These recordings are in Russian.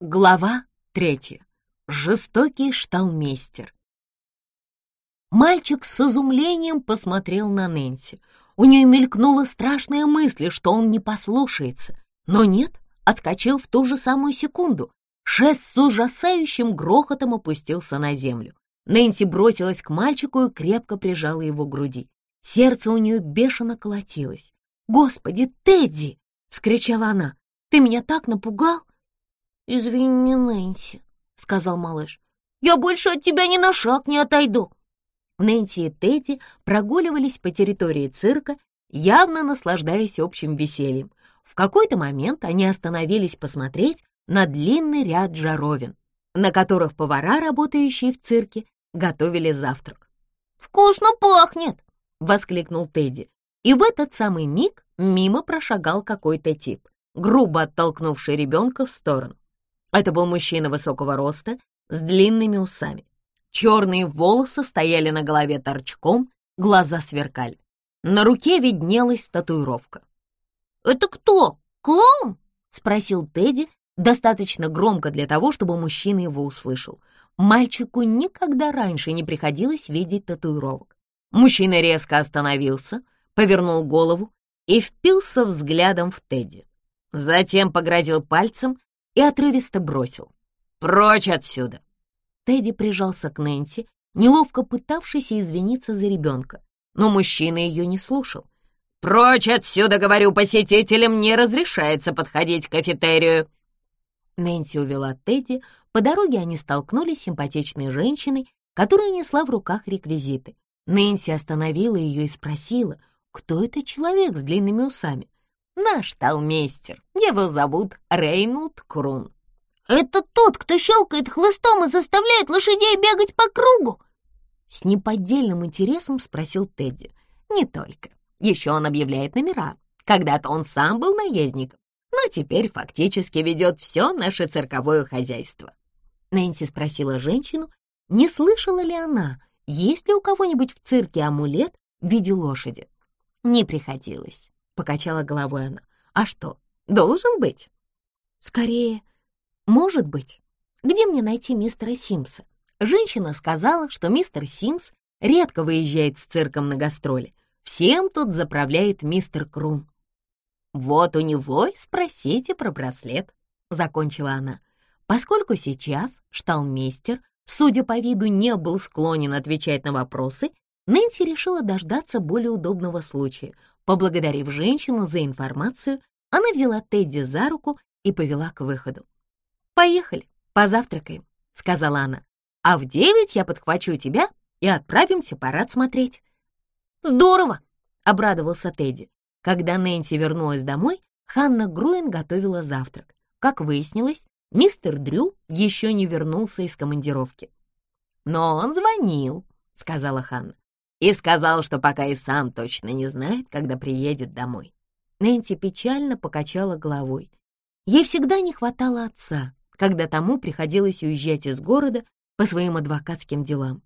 Глава третья. Жестокий шталмейстер. Мальчик с изумлением посмотрел на Нэнси. У нее мелькнула страшная мысль, что он не послушается. Но нет, отскочил в ту же самую секунду. Шест с ужасающим грохотом опустился на землю. Нэнси бросилась к мальчику и крепко прижала его к груди. Сердце у нее бешено колотилось. «Господи, Тедди!» — вскричала она. «Ты меня так напугал!» «Извини, Нэнси», — сказал малыш. «Я больше от тебя ни на шаг не отойду». Нэнси и Тедди прогуливались по территории цирка, явно наслаждаясь общим весельем. В какой-то момент они остановились посмотреть на длинный ряд жаровин, на которых повара, работающие в цирке, готовили завтрак. «Вкусно пахнет!» — воскликнул Тедди. И в этот самый миг мимо прошагал какой-то тип, грубо оттолкнувший ребенка в сторону. Это был мужчина высокого роста с длинными усами. Черные волосы стояли на голове торчком, глаза сверкали. На руке виднелась татуировка. «Это кто? Клоун?» — спросил Тедди, достаточно громко для того, чтобы мужчина его услышал. Мальчику никогда раньше не приходилось видеть татуировок. Мужчина резко остановился, повернул голову и впился взглядом в Тедди. Затем погрозил пальцем и отрывисто бросил. «Прочь отсюда!» Тедди прижался к Нэнси, неловко пытавшийся извиниться за ребенка, но мужчина ее не слушал. «Прочь отсюда, говорю, посетителям не разрешается подходить к кафетерию!» Нэнси увела Тедди, по дороге они столкнулись с симпатичной женщиной, которая несла в руках реквизиты. Нэнси остановила ее и спросила, кто это человек с длинными усами. Наш талмейстер. Его зовут Рейнольд Крун. Это тот, кто щелкает хлыстом и заставляет лошадей бегать по кругу? С неподдельным интересом спросил Тедди. Не только. Еще он объявляет номера. Когда-то он сам был наездником, но теперь фактически ведет все наше цирковое хозяйство. Нэнси спросила женщину, не слышала ли она, есть ли у кого-нибудь в цирке амулет в виде лошади. Не приходилось. — покачала головой она. «А что, должен быть?» «Скорее, может быть. Где мне найти мистера Симса?» Женщина сказала, что мистер Симс редко выезжает с цирком на гастроли. Всем тут заправляет мистер Крун. «Вот у него и спросите про браслет», — закончила она. Поскольку сейчас шталмейстер, судя по виду, не был склонен отвечать на вопросы, Нэнси решила дождаться более удобного случая, Поблагодарив женщину за информацию, она взяла Тедди за руку и повела к выходу. «Поехали, позавтракаем», — сказала она. «А в девять я подхвачу тебя и отправимся парад смотреть». «Здорово!» — обрадовался Тедди. Когда Нэнси вернулась домой, Ханна Груин готовила завтрак. Как выяснилось, мистер Дрю еще не вернулся из командировки. «Но он звонил», — сказала Ханна и сказал, что пока и сам точно не знает, когда приедет домой. Нэнси печально покачала головой. Ей всегда не хватало отца, когда тому приходилось уезжать из города по своим адвокатским делам.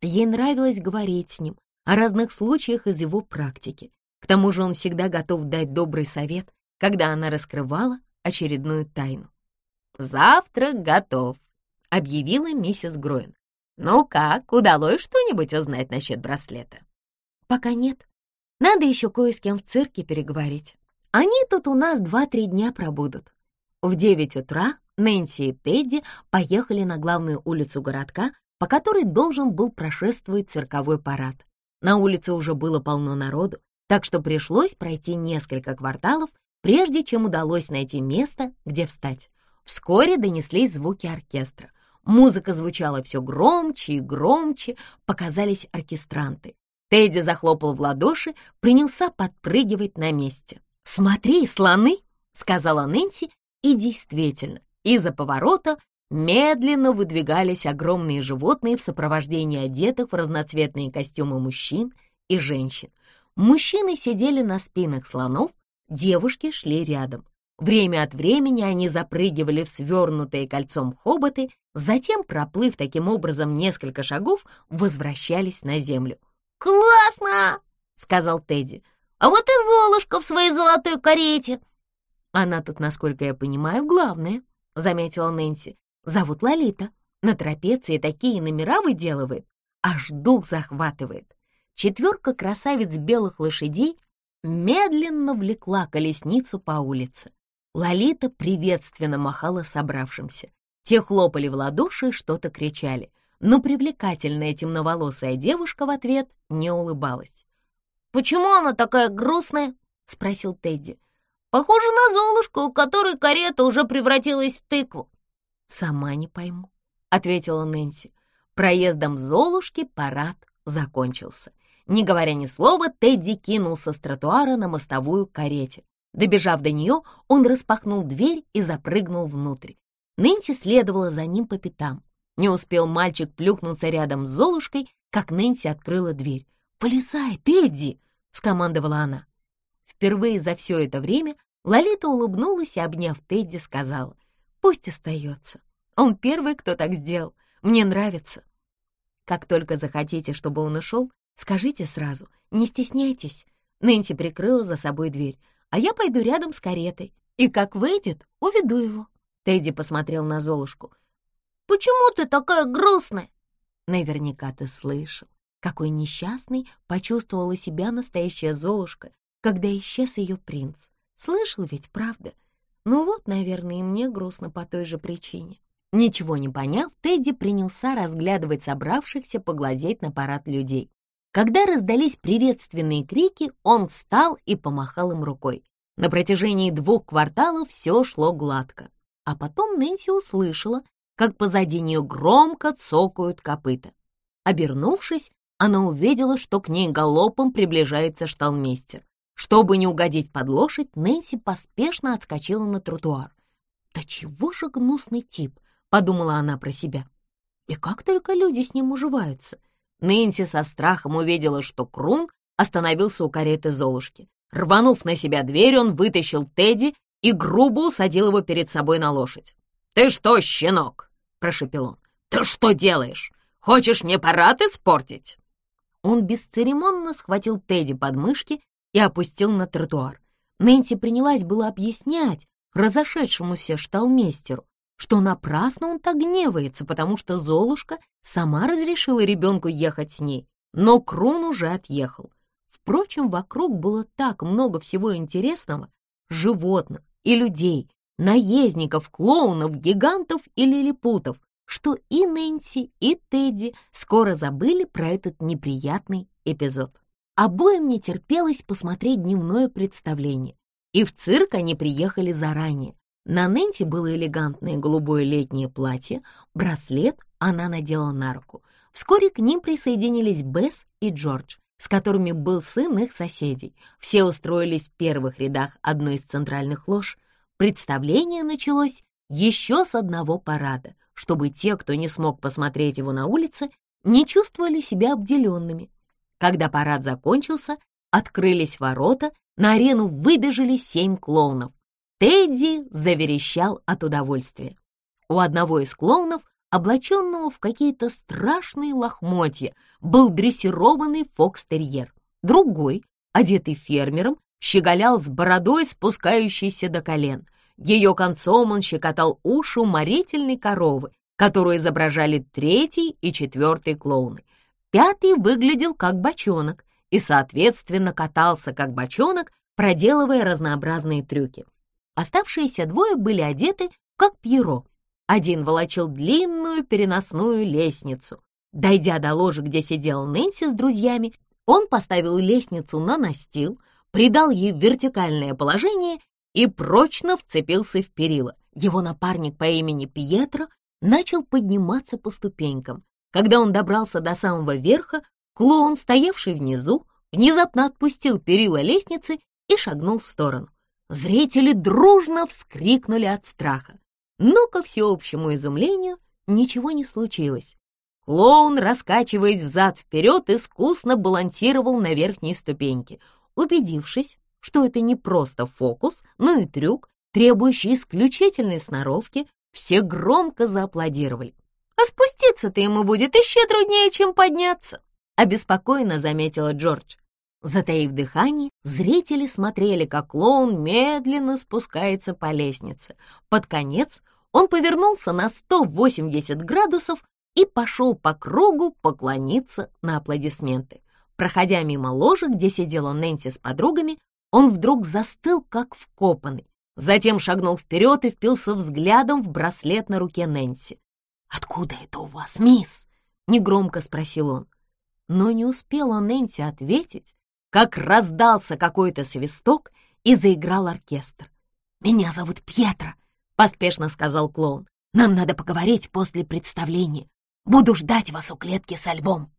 Ей нравилось говорить с ним о разных случаях из его практики. К тому же он всегда готов дать добрый совет, когда она раскрывала очередную тайну. «Завтрак готов», — объявила миссис Гроин. «Ну как, удалось что-нибудь узнать насчет браслета?» «Пока нет. Надо еще кое с кем в цирке переговорить. Они тут у нас два-три дня пробудут». В девять утра Нэнси и Тедди поехали на главную улицу городка, по которой должен был прошествовать цирковой парад. На улице уже было полно народу, так что пришлось пройти несколько кварталов, прежде чем удалось найти место, где встать. Вскоре донеслись звуки оркестра — Музыка звучала все громче и громче, показались оркестранты. Тедди захлопал в ладоши, принялся подпрыгивать на месте. «Смотри, слоны!» — сказала Нэнси, и действительно, из-за поворота медленно выдвигались огромные животные в сопровождении одетых в разноцветные костюмы мужчин и женщин. Мужчины сидели на спинах слонов, девушки шли рядом. Время от времени они запрыгивали в свернутые кольцом хоботы, затем, проплыв таким образом несколько шагов, возвращались на землю. «Классно!» — сказал Тедди. «А вот и Золушка в своей золотой карете!» «Она тут, насколько я понимаю, главная», — заметила Нэнси. «Зовут Лолита. На трапеции такие номера выделывает, аж дух захватывает». Четверка красавиц белых лошадей медленно влекла колесницу по улице. Лолита приветственно махала собравшимся. Те хлопали в ладоши и что-то кричали, но привлекательная темноволосая девушка в ответ не улыбалась. «Почему она такая грустная?» — спросил Тедди. «Похоже на Золушку, у которой карета уже превратилась в тыкву». «Сама не пойму», — ответила Нэнси. Проездом Золушки парад закончился. Не говоря ни слова, Тедди кинулся с тротуара на мостовую карете. Добежав до нее, он распахнул дверь и запрыгнул внутрь. Нэнси следовала за ним по пятам. Не успел мальчик плюхнуться рядом с Золушкой, как Нэнси открыла дверь. «Полезай, Тедди!» — скомандовала она. Впервые за все это время Лолита улыбнулась и, обняв Тедди, сказала, «Пусть остается. Он первый, кто так сделал. Мне нравится». Как только захотите, чтобы он ушел, скажите сразу, не стесняйтесь. Нэнси прикрыла за собой дверь, а я пойду рядом с каретой, и как выйдет, уведу его. Тедди посмотрел на Золушку. «Почему ты такая грустная?» «Наверняка ты слышал, какой несчастной почувствовала себя настоящая Золушка, когда исчез ее принц. Слышал ведь, правда? Ну вот, наверное, и мне грустно по той же причине». Ничего не поняв, Тедди принялся разглядывать собравшихся поглазеть на парад людей. Когда раздались приветственные крики, он встал и помахал им рукой. На протяжении двух кварталов все шло гладко. А потом Нэнси услышала, как позади нее громко цокают копыта. Обернувшись, она увидела, что к ней галопом приближается шталмейстер. Чтобы не угодить под лошадь, Нэнси поспешно отскочила на тротуар. «Да чего же гнусный тип!» — подумала она про себя. «И как только люди с ним уживаются!» Нэнси со страхом увидела, что Крун остановился у кареты Золушки. Рванув на себя дверь, он вытащил Тедди и грубо усадил его перед собой на лошадь. «Ты что, щенок?» — прошепел он. «Ты что делаешь? Хочешь мне парад испортить?» Он бесцеремонно схватил Тедди под мышки и опустил на тротуар. Нэнси принялась было объяснять разошедшемуся шталмейстеру, что напрасно он так гневается, потому что Золушка сама разрешила ребенку ехать с ней, но Крун уже отъехал. Впрочем, вокруг было так много всего интересного, животных, и людей, наездников, клоунов, гигантов и лилипутов, что и Нэнси, и Тедди скоро забыли про этот неприятный эпизод. Обоим не терпелось посмотреть дневное представление, и в цирк они приехали заранее. На Нэнси было элегантное голубое летнее платье, браслет она надела на руку. Вскоре к ним присоединились Бесс и Джордж, с которыми был сын их соседей. Все устроились в первых рядах одной из центральных лож. Представление началось еще с одного парада, чтобы те, кто не смог посмотреть его на улице, не чувствовали себя обделенными. Когда парад закончился, открылись ворота, на арену выбежали семь клоунов. Тедди заверещал от удовольствия. У одного из клоунов облаченного в какие-то страшные лохмотья, был дрессированный фокстерьер. Другой, одетый фермером, щеголял с бородой, спускающейся до колен. Ее концом он щекотал уши уморительной коровы, которую изображали третий и четвертый клоуны. Пятый выглядел как бочонок и, соответственно, катался как бочонок, проделывая разнообразные трюки. Оставшиеся двое были одеты как Пьеро, один волочил длинную переносную лестницу. Дойдя до ложи, где сидел Нэнси с друзьями, он поставил лестницу на настил, придал ей вертикальное положение и прочно вцепился в перила. Его напарник по имени Пьетро начал подниматься по ступенькам. Когда он добрался до самого верха, клоун, стоявший внизу, внезапно отпустил перила лестницы и шагнул в сторону. Зрители дружно вскрикнули от страха. Но, ко всеобщему изумлению, ничего не случилось. Клоун, раскачиваясь взад-вперед, искусно балансировал на верхней ступеньке. Убедившись, что это не просто фокус, но и трюк, требующий исключительной сноровки, все громко зааплодировали. «А спуститься-то ему будет еще труднее, чем подняться», — обеспокоенно заметила Джордж. Затаив дыхание, зрители смотрели, как клоун медленно спускается по лестнице. Под конец Он повернулся на 180 градусов и пошел по кругу поклониться на аплодисменты. Проходя мимо ложи, где сидела Нэнси с подругами, он вдруг застыл, как вкопанный. Затем шагнул вперед и впился взглядом в браслет на руке Нэнси. «Откуда это у вас, мисс?» — негромко спросил он. Но не успела Нэнси ответить, как раздался какой-то свисток и заиграл оркестр. «Меня зовут Пьетро», — поспешно сказал клоун. «Нам надо поговорить после представления. Буду ждать вас у клетки со львом».